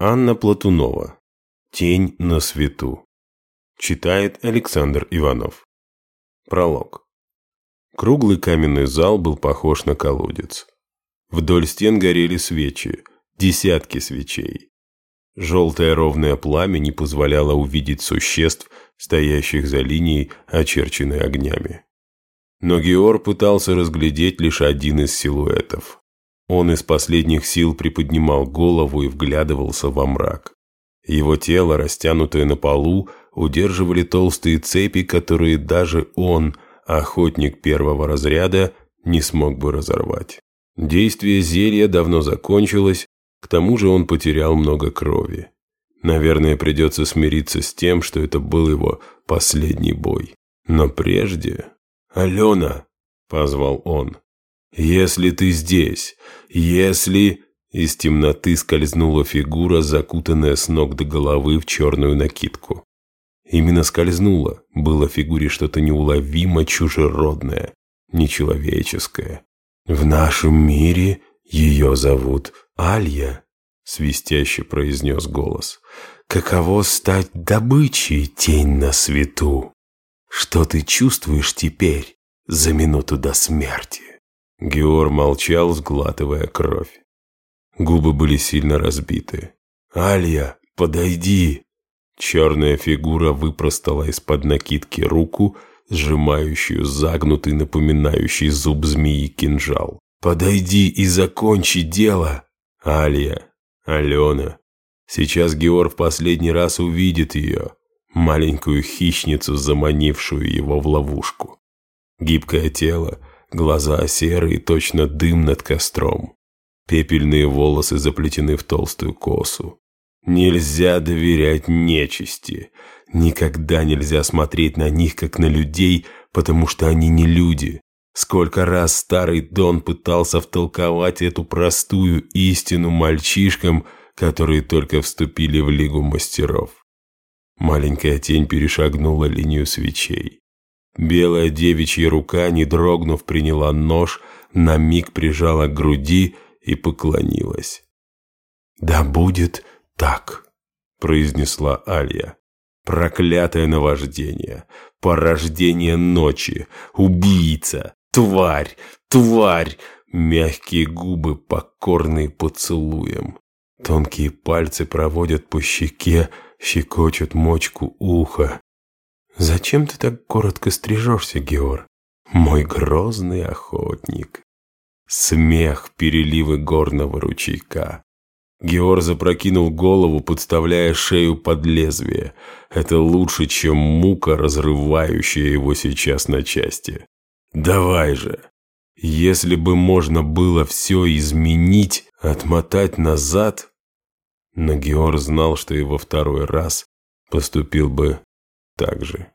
Анна Платунова. Тень на свету. Читает Александр Иванов. Пролог. Круглый каменный зал был похож на колодец. Вдоль стен горели свечи, десятки свечей. Желтое ровное пламя не позволяло увидеть существ, стоящих за линией, очерченной огнями. Но Геор пытался разглядеть лишь один из силуэтов. Он из последних сил приподнимал голову и вглядывался во мрак. Его тело, растянутое на полу, удерживали толстые цепи, которые даже он, охотник первого разряда, не смог бы разорвать. Действие зелья давно закончилось, к тому же он потерял много крови. Наверное, придется смириться с тем, что это был его последний бой. Но прежде... «Алена!» – позвал он. «Если ты здесь, если...» Из темноты скользнула фигура, закутанная с ног до головы в черную накидку. Именно скользнула, было в фигуре что-то неуловимо чужеродное, нечеловеческое. «В нашем мире ее зовут Алья», — свистяще произнес голос. «Каково стать добычей, тень на свету? Что ты чувствуешь теперь, за минуту до смерти?» Геор молчал, сглатывая кровь. Губы были сильно разбиты. «Алья, подойди!» Черная фигура выпростала из-под накидки руку, сжимающую загнутый, напоминающий зуб змеи кинжал. «Подойди и закончи дело!» «Алия, Алена!» Сейчас Геор в последний раз увидит ее, маленькую хищницу, заманившую его в ловушку. Гибкое тело, глаза серые, точно дым над костром. Пепельные волосы заплетены в толстую косу. Нельзя доверять нечисти. Никогда нельзя смотреть на них, как на людей, потому что они не люди. Сколько раз старый Дон пытался втолковать эту простую истину мальчишкам, которые только вступили в Лигу мастеров. Маленькая тень перешагнула линию свечей. Белая девичья рука, не дрогнув, приняла нож, на миг прижала к груди и поклонилась. «Да будет так», — произнесла Алья. «Проклятое наваждение, порождение ночи, убийца, тварь, тварь!» Мягкие губы, покорные поцелуем. Тонкие пальцы проводят по щеке, щекочут мочку уха. «Зачем ты так коротко стрижешься, Геор? Мой грозный охотник!» Смех, переливы горного ручейка. Геор запрокинул голову, подставляя шею под лезвие. Это лучше, чем мука, разрывающая его сейчас на части. «Давай же!» Если бы можно было все изменить, отмотать назад... Но Геор знал, что его второй раз поступил бы так же.